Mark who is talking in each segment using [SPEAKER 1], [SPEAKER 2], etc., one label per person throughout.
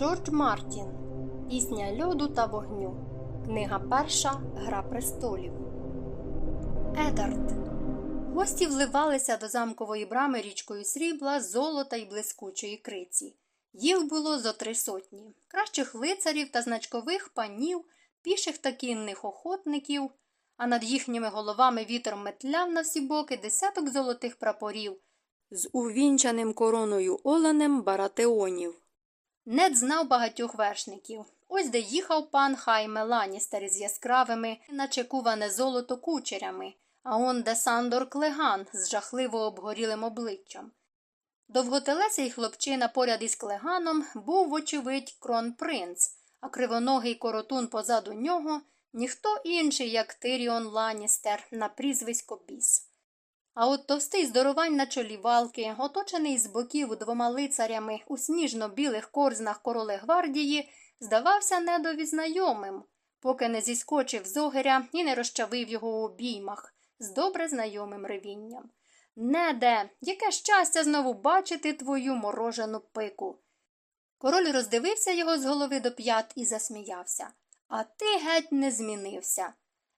[SPEAKER 1] Джордж Мартін Пісня льоду та вогню. Книга перша Гра престолів. Едард. Гості вливалися до замкової брами річкою срібла, золота й блискучої криці. Їх було зо три сотні кращих лицарів та значкових панів, піших та кінних охотників, а над їхніми головами вітер метляв на всі боки десяток золотих прапорів з увінчаним короною оленем баратеонів. Нед знав багатьох вершників. Ось де їхав пан Хайме Ланістер з яскравими, наче куване золото кучерями, а он де Сандор Клеган з жахливо обгорілим обличчям. Довготелесий хлопчина поряд із клеганом був, вочевидь, кронпринц, а кривоногий коротун позаду нього ніхто інший, як Тиріон Ланістер на прізвисько біс. А от товстий здоровань на чолі валки, оточений з боків двома лицарями у сніжно-білих корзнах короли гвардії, здавався недові знайомим, поки не зіскочив з огиря і не розчавив його у обіймах з добре знайомим ревінням. Неде, яке щастя знову бачити твою морожену пику. Король роздивився його з голови до п'ят і засміявся. А ти геть не змінився.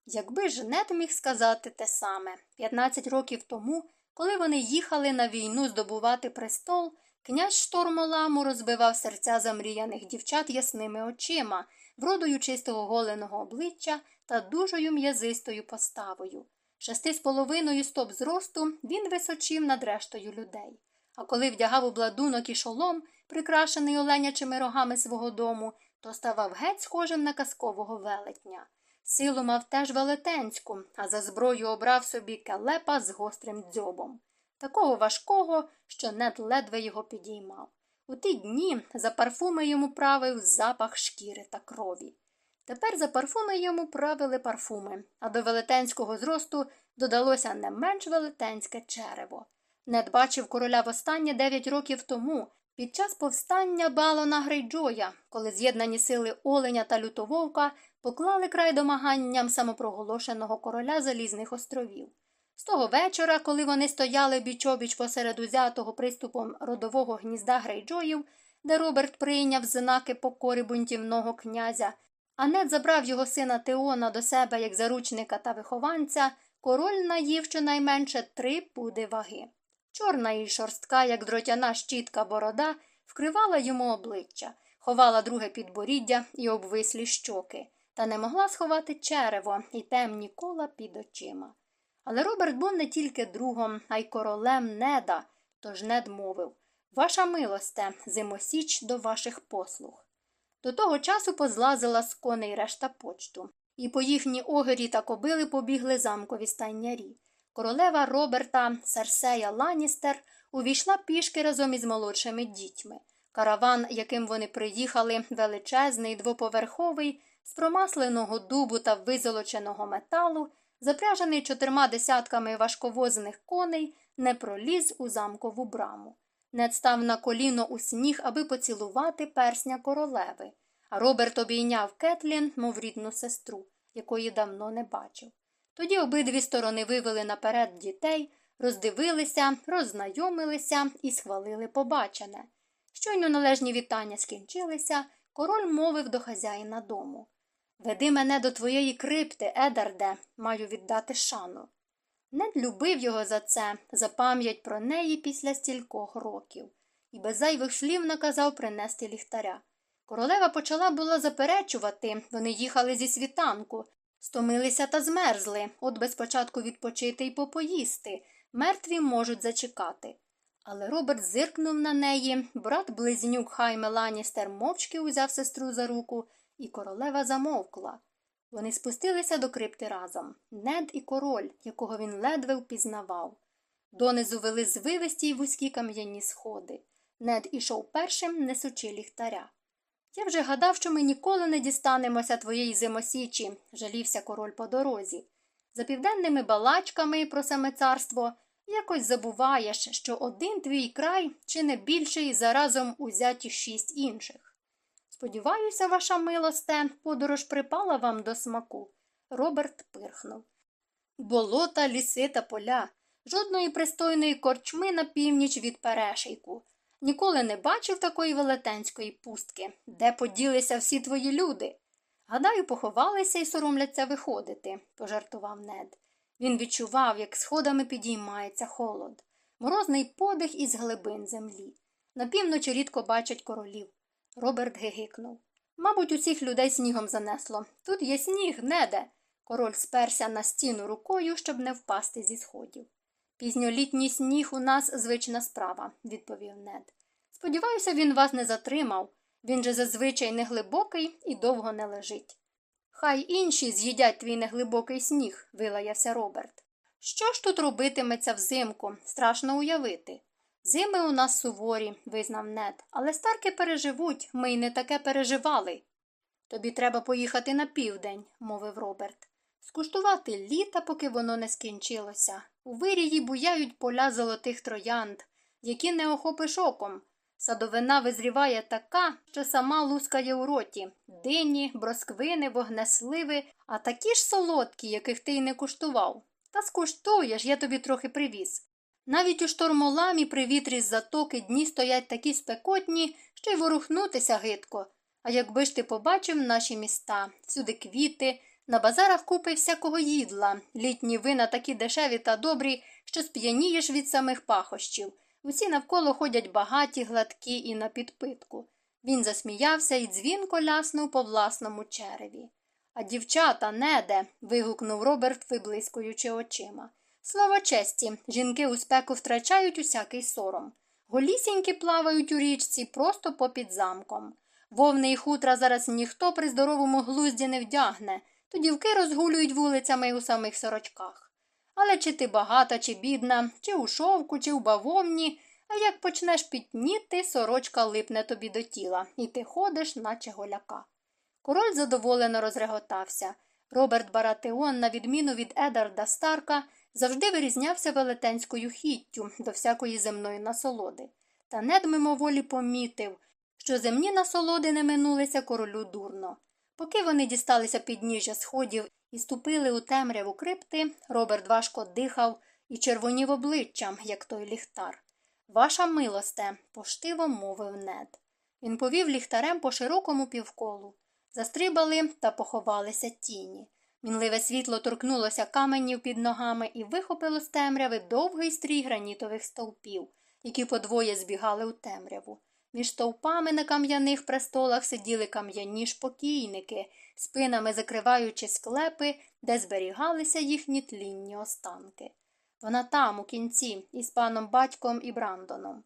[SPEAKER 1] Якби ж нед міг сказати те саме 15 років тому, коли вони їхали на війну здобувати престол, князь штормоламу розбивав серця замріяних дівчат ясними очима, вродою чистого голеного обличчя та дужою м'язистою поставою. Шести з половиною стоп зросту він височив над рештою людей. А коли вдягав обладунок і шолом, прикрашений оленячими рогами свого дому, то ставав геть схожим на казкового велетня. Силу мав теж велетенську, а за зброю обрав собі келепа з гострим дзьобом, такого важкого, що нед ледве його підіймав. У ті дні за парфуми йому правив запах шкіри та крові. Тепер за парфуми йому правили парфуми, а до велетенського зросту додалося не менш велетенське черево. Нед бачив короля востаннє дев'ять років тому, під час повстання балона Грейджоя, коли з'єднані сили Оленя та Лютововка поклали край домаганням самопроголошеного короля Залізних островів. З того вечора, коли вони стояли бічобіч посеред узятого приступом родового гнізда Грейджоїв, де Роберт прийняв знаки покори бунтівного князя, а нед забрав його сина Теона до себе як заручника та вихованця, король наїв щонайменше три пуди ваги. Чорна і шорстка, як дротяна щітка борода, вкривала йому обличчя, ховала друге підборіддя і обвислі щоки, та не могла сховати черево і темні кола під очима. Але Роберт був не тільки другом, а й королем неда, тож нед мовив Ваша милосте, зимосіч до ваших послуг. До того часу позлазила з коней решта почту, і по їхній огирі та кобили побігли замкові стайнярі. Королева Роберта Серсея Ланістер увійшла пішки разом із молодшими дітьми. Караван, яким вони приїхали, величезний, двоповерховий, з промасленого дубу та визолоченого металу, запряжений чотирма десятками важковозних коней, не проліз у замкову браму. Нед став на коліно у сніг, аби поцілувати персня королеви, а Роберт обійняв Кетлін, мов рідну сестру, якої давно не бачив. Тоді обидві сторони вивели наперед дітей, роздивилися, роззнайомилися і схвалили побачене. Щойно належні вітання скінчилися, король мовив до хазяїна дому Веди мене до твоєї крипти, Едарде, маю віддати шану. Нед любив його за це, за пам'ять про неї після стількох років, і без зайвих слів наказав принести ліхтаря. Королева почала було заперечувати, вони їхали зі світанку, стомилися та змерзли, от би спочатку відпочити і попоїсти. Мертві можуть зачекати. Але Роберт зиркнув на неї, брат близнюк Хайме Ланістер мовчки узяв сестру за руку, і королева замовкла. Вони спустилися до крипти разом нед і король, якого він ледве впізнавав. Донизу вели звивисті й вузькі кам'яні сходи. Нед ішов першим, несучи ліхтаря. Я вже гадав, що ми ніколи не дістанемося твоєї зимосічі, жалівся король по дорозі. За південними балачками про саме царство якось забуваєш, що один твій край чи не більший заразом узяті шість інших. Сподіваюся, ваша милосте, подорож припала вам до смаку. Роберт пирхнув. Болота, ліси та поля, жодної пристойної корчми на північ від перешийку. Ніколи не бачив такої велетенської пустки. Де поділися всі твої люди? Гадаю, поховалися і соромляться виходити, пожартував нед. Він відчував, як сходами підіймається холод, морозний подих із глибин землі. На півночі рідко бачать королів. Роберт гигикнув. Мабуть, усіх людей снігом занесло. Тут є сніг, неде. Король сперся на стіну рукою, щоб не впасти зі сходів. Пізньолітній сніг у нас звична справа, відповів нед. Сподіваюся, він вас не затримав. Він же зазвичай неглибокий і довго не лежить. Хай інші з'їдять твій неглибокий сніг, вилаявся Роберт. Що ж тут робитиметься взимку? Страшно уявити. Зими у нас суворі, визнав нед, але старки переживуть, ми й не таке переживали. Тобі треба поїхати на південь, мовив Роберт. Скуштувати літа, поки воно не скінчилося. У вирії буяють поля золотих троянд, які не охопиш оком. Садовина визріває така, що сама лускає у роті дині, бросквини, вогнесливи, а такі ж солодкі, яких ти й не куштував. Та скуштуєш, я тобі трохи привіз. Навіть у штормоламі при вітрі з затоки дні стоять такі спекотні, що й ворухнутися гидко. А якби ж ти побачив наші міста, всюди квіти, на базарах купи всякого їдла, літні вина такі дешеві та добрі, що сп'янієш від самих пахощів. Усі навколо ходять багаті, гладкі і на підпитку. Він засміявся і дзвінко ляснув по власному череві. А дівчата, неде. вигукнув Роберт, виблискуючи очима. Слово честі, жінки у спеку втрачають усякий сором. Голісіньки плавають у річці просто попід замком. Вовни і хутра зараз ніхто при здоровому глузді не вдягне, то дівки розгулюють вулицями у самих сорочках. Але чи ти багата, чи бідна, чи у шовку, чи у бавовні, а як почнеш пітніти, сорочка липне тобі до тіла, і ти ходиш, наче голяка. Король задоволено розреготався. Роберт Баратеон, на відміну від Едарда Старка, завжди вирізнявся велетенською хіттю до всякої земної насолоди. Та нед мимоволі помітив, що земні насолоди не минулися королю дурно. Поки вони дісталися підніжжя сходів і ступили у темряву крипти, Роберт важко дихав і червонів обличчям, як той ліхтар. Ваша милосте, поштиво мовив нед. Він повів ліхтарем по широкому півколу. Застрибали та поховалися тіні. Мінливе світло торкнулося каменів під ногами і вихопило з темряви довгий стрій гранітових стовпів, які подвоє збігали у темряву. Між стовпами на кам'яних престолах сиділи кам'яні шпокійники, спинами закриваючи склепи, де зберігалися їхні тлінні останки. Вона там, у кінці, із паном батьком і Брандоном.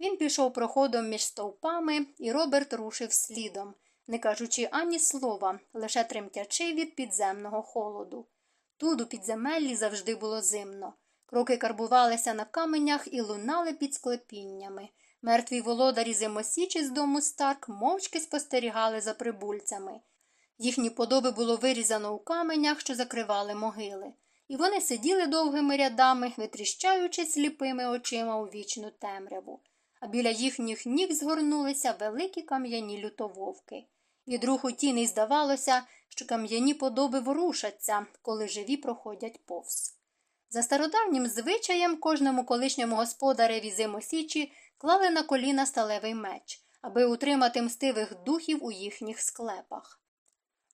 [SPEAKER 1] Він пішов проходом між стовпами, і Роберт рушив слідом, не кажучи ані слова, лише тремтячи від підземного холоду. Тут у підземеллі завжди було зимно. Кроки карбувалися на каменях і лунали під склепіннями. Мертві володарі зимосічі з дому Старк мовчки спостерігали за прибульцями. Їхні подоби було вирізано у каменях, що закривали могили, і вони сиділи довгими рядами, витріщаючи сліпими очима у вічну темряву, а біля їхніх ніг згорнулися великі кам'яні лютововки. Від руху тіни здавалося, що кам'яні подоби ворушаться, коли живі проходять повз. За стародавнім звичаєм кожному колишньому господареві зимосічі клали на коліна сталевий меч, аби утримати мстивих духів у їхніх склепах.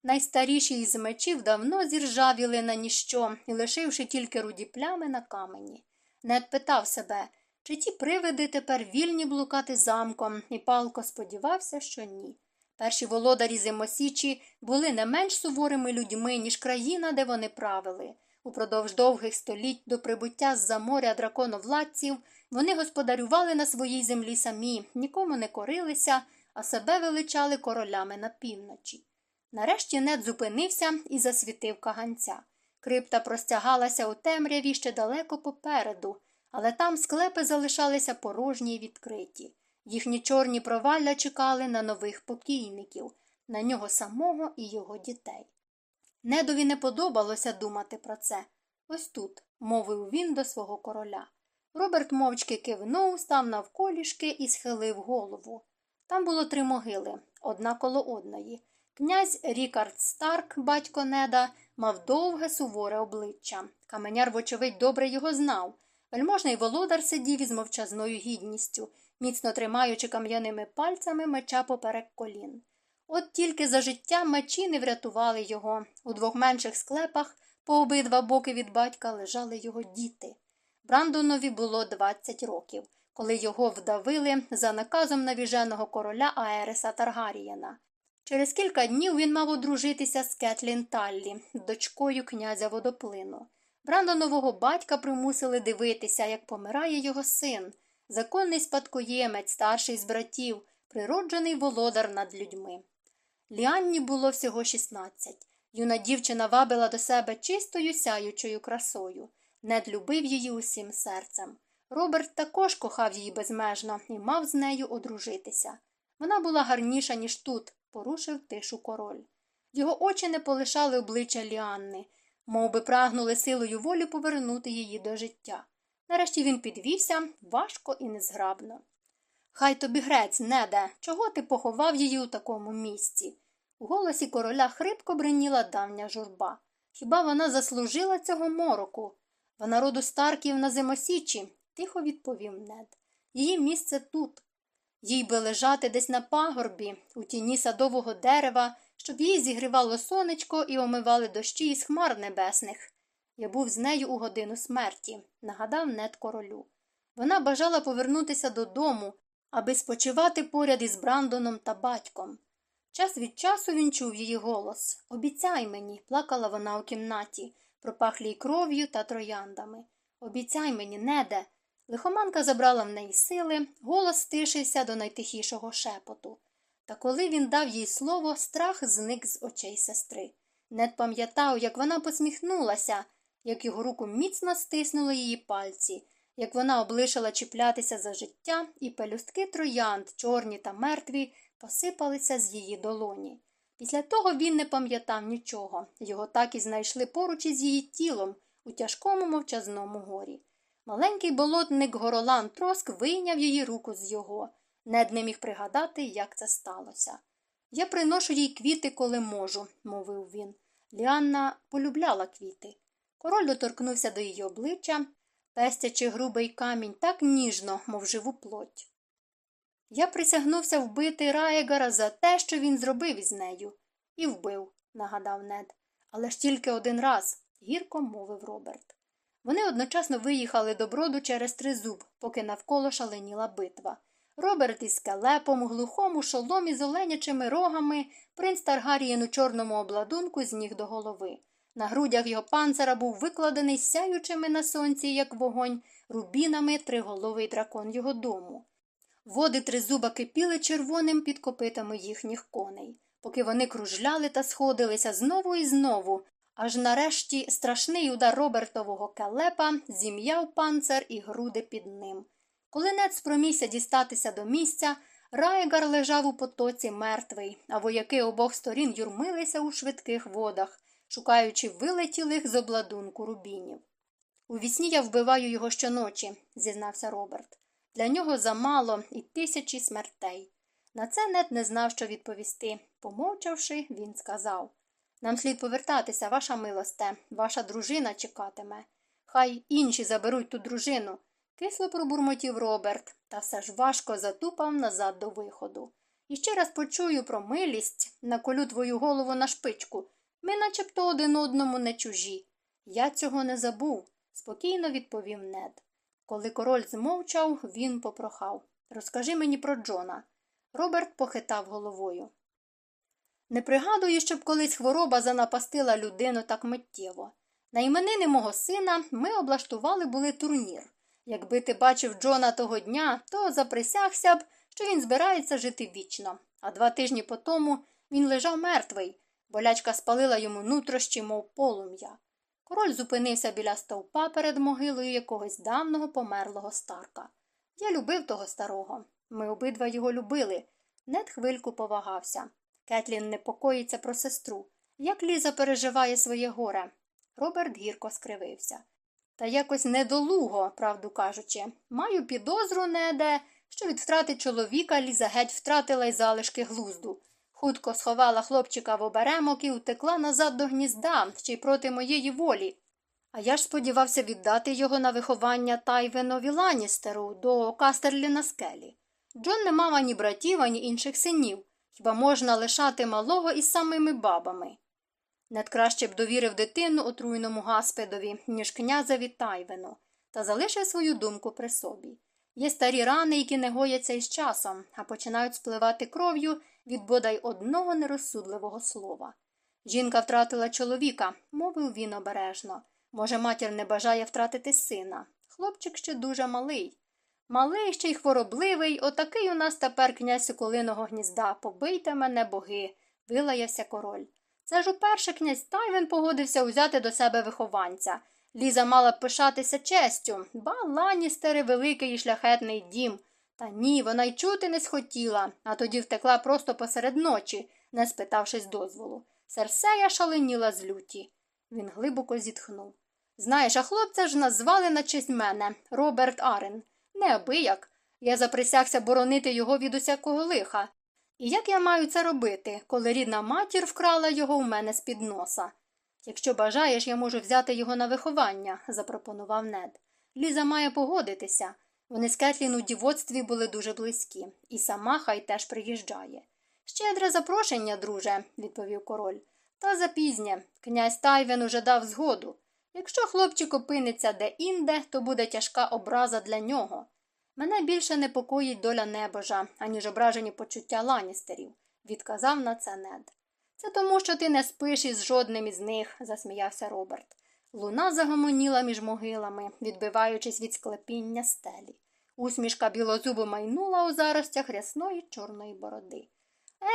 [SPEAKER 1] Найстаріші із мечів давно зіржавіли на ніщо і лишивши тільки руді плями на камені. Нед питав себе, чи ті привиди тепер вільні блукати замком, і палко сподівався, що ні. Перші володарі зимосічі були не менш суворими людьми, ніж країна, де вони правили. Упродовж довгих століть до прибуття з за моря драконовладців вони господарювали на своїй землі самі, нікому не корилися, а себе величали королями на півночі. Нарешті нед зупинився і засвітив каганця. Крипта простягалася у темряві ще далеко попереду, але там склепи залишалися порожні й відкриті. Їхні чорні провалля чекали на нових покійників, на нього самого і його дітей. Недові не подобалося думати про це. Ось тут, мовив він до свого короля. Роберт мовчки кивнув, став навколішки і схилив голову. Там було три могили, одна коло одної. Князь Рікард Старк, батько неда, мав довге суворе обличчя. Каменяр, вочевидь, добре його знав. Вельможний володар сидів із мовчазною гідністю, міцно тримаючи кам'яними пальцями меча поперек колін. От тільки за життя мечі не врятували його. У двох менших склепах по обидва боки від батька лежали його діти. Брандонові було 20 років, коли його вдавили за наказом навіженого короля Аереса Таргарієна. Через кілька днів він мав одружитися з Кетлін Таллі, дочкою князя водоплину. Брандонового батька примусили дивитися, як помирає його син, законний спадкоємець, старший з братів, природжений володар над людьми. Ліанні було всього 16. Юна дівчина вабила до себе чистою сяючою красою. Нед любив її усім серцем. Роберт також кохав її безмежно і мав з нею одружитися. Вона була гарніша, ніж тут, порушив тишу король. Його очі не полишали обличчя Ліанни, мов би прагнули силою волі повернути її до життя. Нарешті він підвівся важко і незграбно. Хай тобі грець, неде, чого ти поховав її у такому місці? У голосі короля хрипко бриніла давня журба. Хіба вона заслужила цього мороку? Вона роду Старків на зимосічі, тихо відповів нед. Її місце тут. Їй би лежати десь на пагорбі, у тіні садового дерева, щоб їй зігрівало сонечко і омивали дощі із хмар небесних. Я був з нею у годину смерті, нагадав нед королю. Вона бажала повернутися додому, аби спочивати поряд із Брандоном та батьком. Час від часу він чув її голос Обіцяй мені, плакала вона у кімнаті, пропахлій кров'ю та трояндами. Обіцяй мені, неде. Лихоманка забрала в неї сили, голос стишився до найтихішого шепоту. Та коли він дав їй слово, страх зник з очей сестри. Нед пам'ятав, як вона посміхнулася, як його руку міцно стиснули її пальці, як вона облишила чіплятися за життя, і пелюстки троянд, чорні та мертві, посипалися з її долоні. Після того він не пам'ятав нічого, його так і знайшли поруч із її тілом у тяжкому мовчазному горі. Маленький болотник Горолан Троск вийняв її руку з його. Нед не міг пригадати, як це сталося. Я приношу їй квіти, коли можу, мовив він. Ліанна полюбляла квіти. Король доторкнувся до її обличчя, пестячи грубий камінь так ніжно, мов живу плоть. Я присягнувся вбити Раєгара за те, що він зробив із нею. І вбив, нагадав нед. Але ж тільки один раз, гірко мовив Роберт. Вони одночасно виїхали до броду через тризуб, поки навколо шаленіла битва. Роберт із скелепом у глухому шоломі з оленячими рогами, принц Таргарієн у чорному обладунку з ніг до голови. На грудях його панцера був викладений сяючими на сонці, як вогонь, рубінами триголовий дракон його дому. Води тризуба кипіли червоним під копитами їхніх коней, поки вони кружляли та сходилися знову і знову, аж нарешті страшний удар Робертового келепа зім'яв панцер і груди під ним. Коли нед спромігся дістатися до місця, Райгар лежав у потоці мертвий, а вояки обох сторін юрмилися у швидких водах, шукаючи вилетілих з обладунку рубінів. У вісні я вбиваю його щоночі, зізнався Роберт. Для нього замало і тисячі смертей. На це нед не знав, що відповісти. Помовчавши, він сказав Нам слід повертатися, ваша милосте, ваша дружина чекатиме. Хай інші заберуть ту дружину. Кисло пробурмотів Роберт, та все ж важко затупав назад до виходу. І ще раз почую про милість, наколю твою голову на шпичку. Ми начебто один одному не чужі. Я цього не забув, спокійно відповів нед. Коли король змовчав, він попрохав Розкажи мені про Джона. Роберт похитав головою. Не пригадую, щоб колись хвороба занапастила людину так миттєво. На іменини мого сина ми облаштували були турнір. Якби ти бачив Джона того дня, то заприсягся б, що він збирається жити вічно. А два тижні по тому він лежав мертвий, болячка спалила йому нутрощі, мов полум'я. Король зупинився біля стовпа перед могилою якогось давного померлого старка. Я любив того старого. Ми обидва його любили. Нед хвильку повагався. Кетлін непокоїться про сестру. Як Ліза переживає своє горе. Роберт гірко скривився. Та якось недолуго, правду кажучи. Маю підозру, неде, що від втрати чоловіка Ліза геть втратила й залишки глузду. Хутко сховала хлопчика в оберемок і утекла назад до гнізда, ще й проти моєї волі. А я ж сподівався віддати його на виховання Тайвенові Ланістеру до Кастерлі на скелі. Джон не мав ані братів, ані інших синів. Хіба можна лишати малого із самими бабами? Нед краще б довірив дитину отруйному гаспедові, ніж князеві Тайвену, та залишив свою думку при собі. Є старі рани, які не гояться із часом, а починають спливати кров'ю від бодай одного нерозсудливого слова. Жінка втратила чоловіка, мовив він обережно. Може, матір не бажає втратити сина. Хлопчик ще дуже малий. Малий ще й хворобливий, отакий у нас тепер князь Соколиного гнізда. Побийте мене, боги, вилаявся король. Це ж уперше князь Тайвен погодився узяти до себе вихованця. Ліза мала б пишатися честю, ба ланістери великий і шляхетний дім. Та ні, вона й чути не схотіла, а тоді втекла просто посеред ночі, не спитавшись дозволу. Серсея шаленіла з люті. Він глибоко зітхнув. Знаєш, а хлопця ж назвали на честь мене Роберт Арен. Неабияк. Я заприсягся боронити його від усякого лиха. І як я маю це робити, коли рідна матір вкрала його у мене з під носа? Якщо бажаєш, я можу взяти його на виховання, запропонував нед. Ліза має погодитися. Вони з Кетлін у дівоцтві були дуже близькі, і сама хай теж приїжджає. Щедре запрошення, друже, відповів король. Та запізнє. Князь Тайвен уже дав згоду. Якщо хлопчик опиниться де інде, то буде тяжка образа для нього. Мене більше непокоїть доля небожа, аніж ображені почуття ланістерів, відказав на це нед. Це тому, що ти не спиш із жодним із них, засміявся Роберт. Луна загомоніла між могилами, відбиваючись від склепіння стелі. Усмішка білозубу майнула у заростях рясної чорної бороди.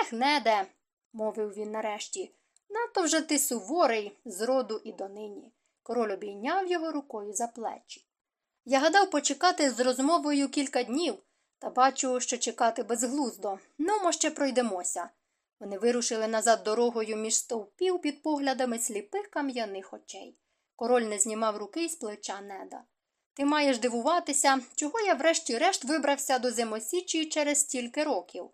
[SPEAKER 1] Ех, неде, мовив він нарешті. Надто вже ти суворий з роду і донині. Король обійняв його рукою за плечі. Я гадав почекати з розмовою кілька днів, та бачу, що чекати безглуздо. Ну, мо ще пройдемося. Вони вирушили назад дорогою між стовпів під поглядами сліпих кам'яних очей. Король не знімав руки з плеча неда. Ти маєш дивуватися, чого я врешті-решт вибрався до зимосічі через стільки років.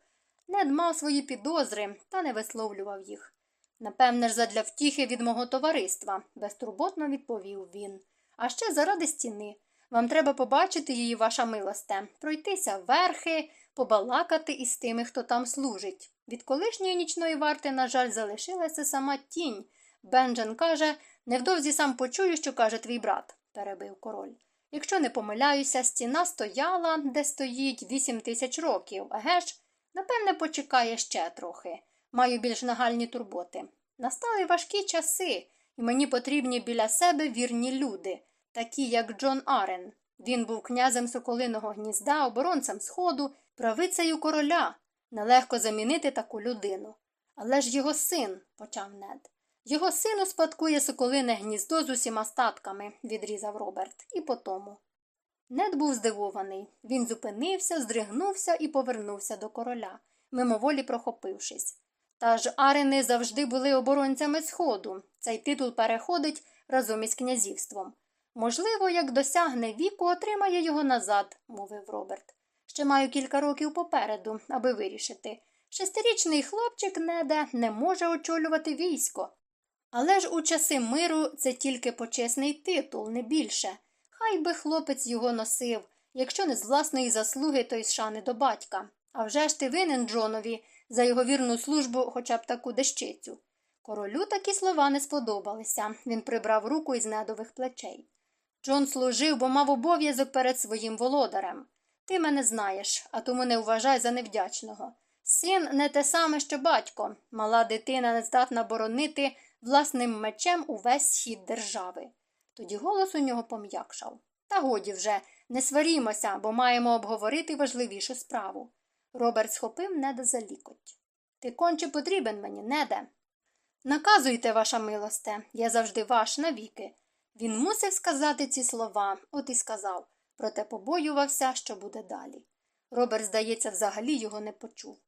[SPEAKER 1] Нед мав свої підозри, та не висловлював їх. Напевне ж, задля втіхи від мого товариства, безтурботно відповів він. А ще заради стіни. Вам треба побачити її, ваша милосте, пройтися верхи, побалакати із тими, хто там служить. Від колишньої нічної варти, на жаль, залишилася сама тінь. Бенджен каже невдовзі сам почую, що каже твій брат, перебив король. Якщо не помиляюся, стіна стояла, де стоїть вісім тисяч років, еге ж, напевне, почекає ще трохи. Маю більш нагальні турботи. Настали важкі часи, і мені потрібні біля себе вірні люди, такі, як Джон Арен. Він був князем Соколиного гнізда, оборонцем Сходу, правицею короля. Нелегко замінити таку людину. Але ж його син, почав нед. Його син успадкує соколине гніздо з усіма статками, відрізав Роберт, і по тому. Нед був здивований. Він зупинився, здригнувся і повернувся до короля, мимоволі прохопившись. Та ж арени завжди були оборонцями Сходу. Цей титул переходить разом із князівством. Можливо, як досягне віку, отримає його назад, мовив Роберт. Ще маю кілька років попереду, аби вирішити. Шестирічний хлопчик неде не може очолювати військо. Але ж у часи миру це тільки почесний титул, не більше. Хай би хлопець його носив, якщо не з власної заслуги, то й з шани до батька. А вже ж ти винен Джонові за його вірну службу хоча б таку дещицю. Королю такі слова не сподобалися. Він прибрав руку із недових плечей. Джон служив, бо мав обов'язок перед своїм володарем. Ти мене знаєш, а тому не вважай за невдячного. Син не те саме, що батько. Мала дитина не здатна боронити власним мечем увесь схід держави. Тоді голос у нього пом'якшав. Та годі вже, не сварімося, бо маємо обговорити важливішу справу. Роберт схопив неда за лікоть. Ти конче потрібен мені, неде. Наказуйте, ваша милосте, я завжди ваш навіки. Він мусив сказати ці слова, от і сказав, проте побоювався, що буде далі. Роберт, здається, взагалі його не почув.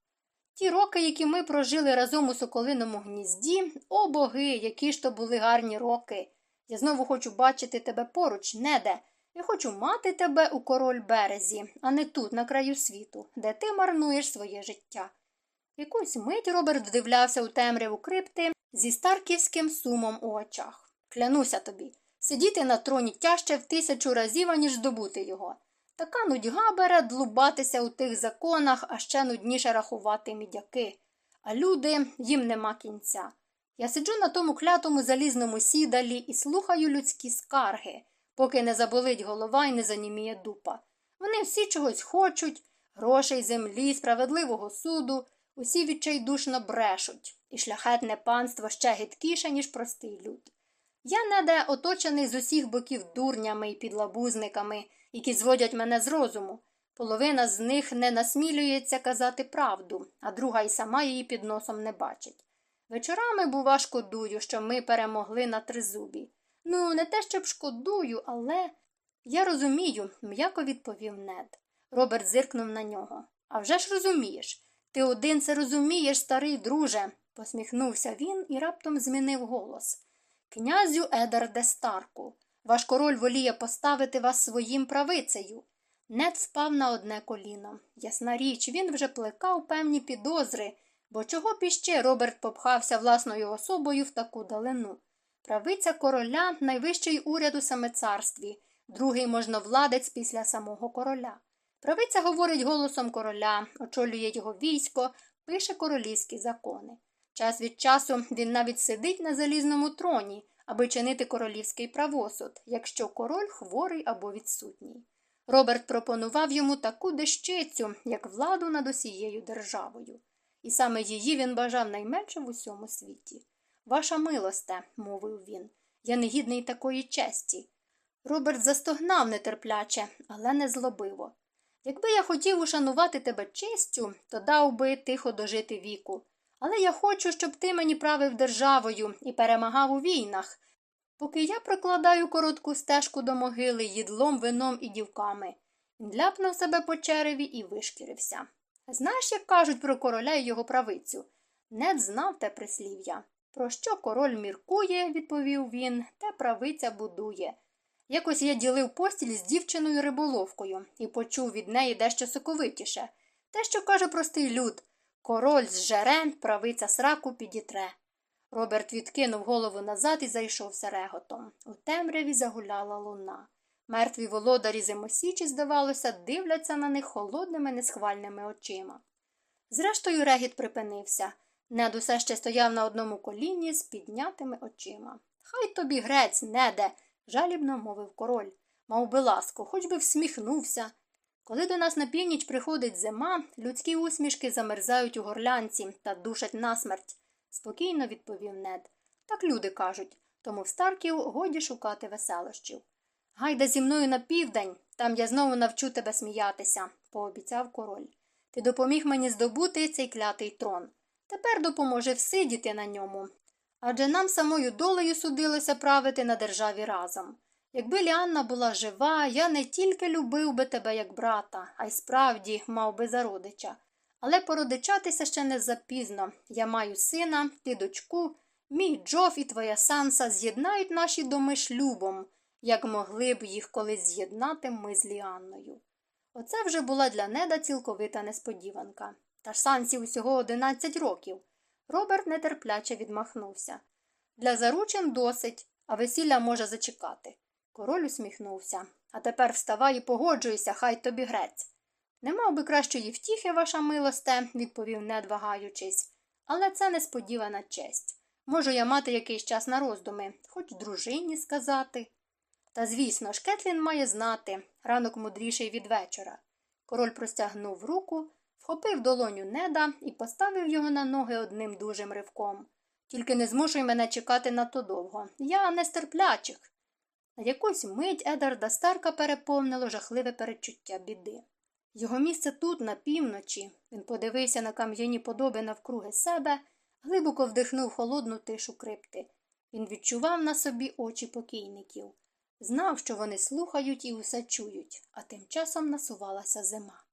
[SPEAKER 1] Ті роки, які ми прожили разом у соколиному гнізді, о боги, які ж то були гарні роки. Я знову хочу бачити тебе поруч, неде. Я хочу мати тебе у король березі, а не тут, на краю світу, де ти марнуєш своє життя. Якусь мить Роберт вдивлявся у темряву крипти зі старківським сумом у очах. Клянуся тобі, сидіти на троні тяжче в тисячу разів, аніж здобути його. Така нудьга бере длубатися у тих законах, а ще нудніше рахувати мідяки. А люди їм нема кінця. Я сиджу на тому клятому залізному сідалі і слухаю людські скарги, поки не заболить голова і не заніміє дупа. Вони всі чогось хочуть грошей, землі, справедливого суду, усі відчайдушно брешуть, і шляхетне панство ще гидкіше, ніж простий люд. Я неде оточений з усіх боків дурнями і підлабузниками, які зводять мене з розуму. Половина з них не насмілюється казати правду, а друга й сама її під носом не бачить. Вечорами, бува, шкодую, що ми перемогли на тризубі. Ну, не те, щоб шкодую, але. Я розумію, м'яко відповів нед. Роберт зиркнув на нього. «А вже ж розумієш. Ти один це розумієш, старий друже, посміхнувся він і раптом змінив голос. Князю Едарде Старку, ваш король воліє поставити вас своїм правицею. Нед впав на одне коліно. Ясна річ, він вже плекав певні підозри, бо чого б іще Роберт попхався власною особою в таку далину. Правиця короля найвищий уряд у саме царстві, другий можновладець після самого короля. Правиця говорить голосом короля, очолює його військо, пише королівські закони. Час від часу він навіть сидить на залізному троні, аби чинити королівський правосуд, якщо король хворий або відсутній. Роберт пропонував йому таку дещицю, як владу над усією державою, і саме її він бажав найменше в усьому світі. Ваша милосте, мовив він, я не гідний такої честі. Роберт застогнав нетерпляче, але не злобиво. Якби я хотів ушанувати тебе честю, то дав би тихо дожити віку. Але я хочу, щоб ти мені правив державою і перемагав у війнах, поки я прокладаю коротку стежку до могили їдлом, вином і дівками. Він ляпнув себе по череві і вишкірився. Знаєш, як кажуть про короля і його правицю? Нед знав те прислів'я. Про що король міркує, відповів він, те правиця будує. Якось я ділив постіль з дівчиною риболовкою і почув від неї дещо соковитіше. Те, що каже простий люд король зжере, правиця сраку підітре. Роберт відкинув голову назад і зайшовся реготом. У темряві загуляла луна. Мертві володарі зимосічі, здавалося, дивляться на них холодними, несхвальними очима. Зрештою, регіт припинився. Нед усе ще стояв на одному коліні з піднятими очима. Хай тобі грець, неде, жалібно мовив король. Мав би ласку, хоч би всміхнувся. Коли до нас на північ приходить зима, людські усмішки замерзають у горлянці та душать насмерть, спокійно відповів нед. Так люди кажуть, тому в старків годі шукати веселощів. Гайда зі мною на південь, там я знову навчу тебе сміятися, пообіцяв король. Ти допоміг мені здобути цей клятий трон. Тепер допоможе всидіти на ньому. Адже нам самою долею судилося правити на державі разом. Якби Ліанна була жива, я не тільки любив би тебе як брата, а й справді мав би за родича. Але породичатися ще не запізно. Я маю сина, ти дочку, мій Джоф і твоя санса з'єднають наші доми шлюбом, як могли б їх колись з'єднати ми з Ліанною. Оце вже була для неда цілковита несподіванка. Та ж Сансі усього одинадцять років. Роберт нетерпляче відмахнувся. Для заручин досить, а весілля може зачекати. Король усміхнувся. А тепер вставай і погоджуйся, хай тобі грець. Не мав би кращої втіхи, ваша милосте, відповів нед вагаючись, але це несподівана честь. Можу я мати якийсь час на роздуми, хоч дружині сказати. Та, звісно ж, Кетлін має знати ранок мудріший від вечора. Король простягнув руку, вхопив долоню неда і поставив його на ноги одним дужим ривком. Тільки не змушуй мене чекати надто довго. Я не стерплячих. Якусь мить Едарда Старка переповнило жахливе перечуття біди. Його місце тут, на півночі. Він подивився на кам'яні подоби навкруги себе, глибоко вдихнув холодну тишу крипти. Він відчував на собі очі покійників, знав, що вони слухають і усе чують, а тим часом насувалася зима.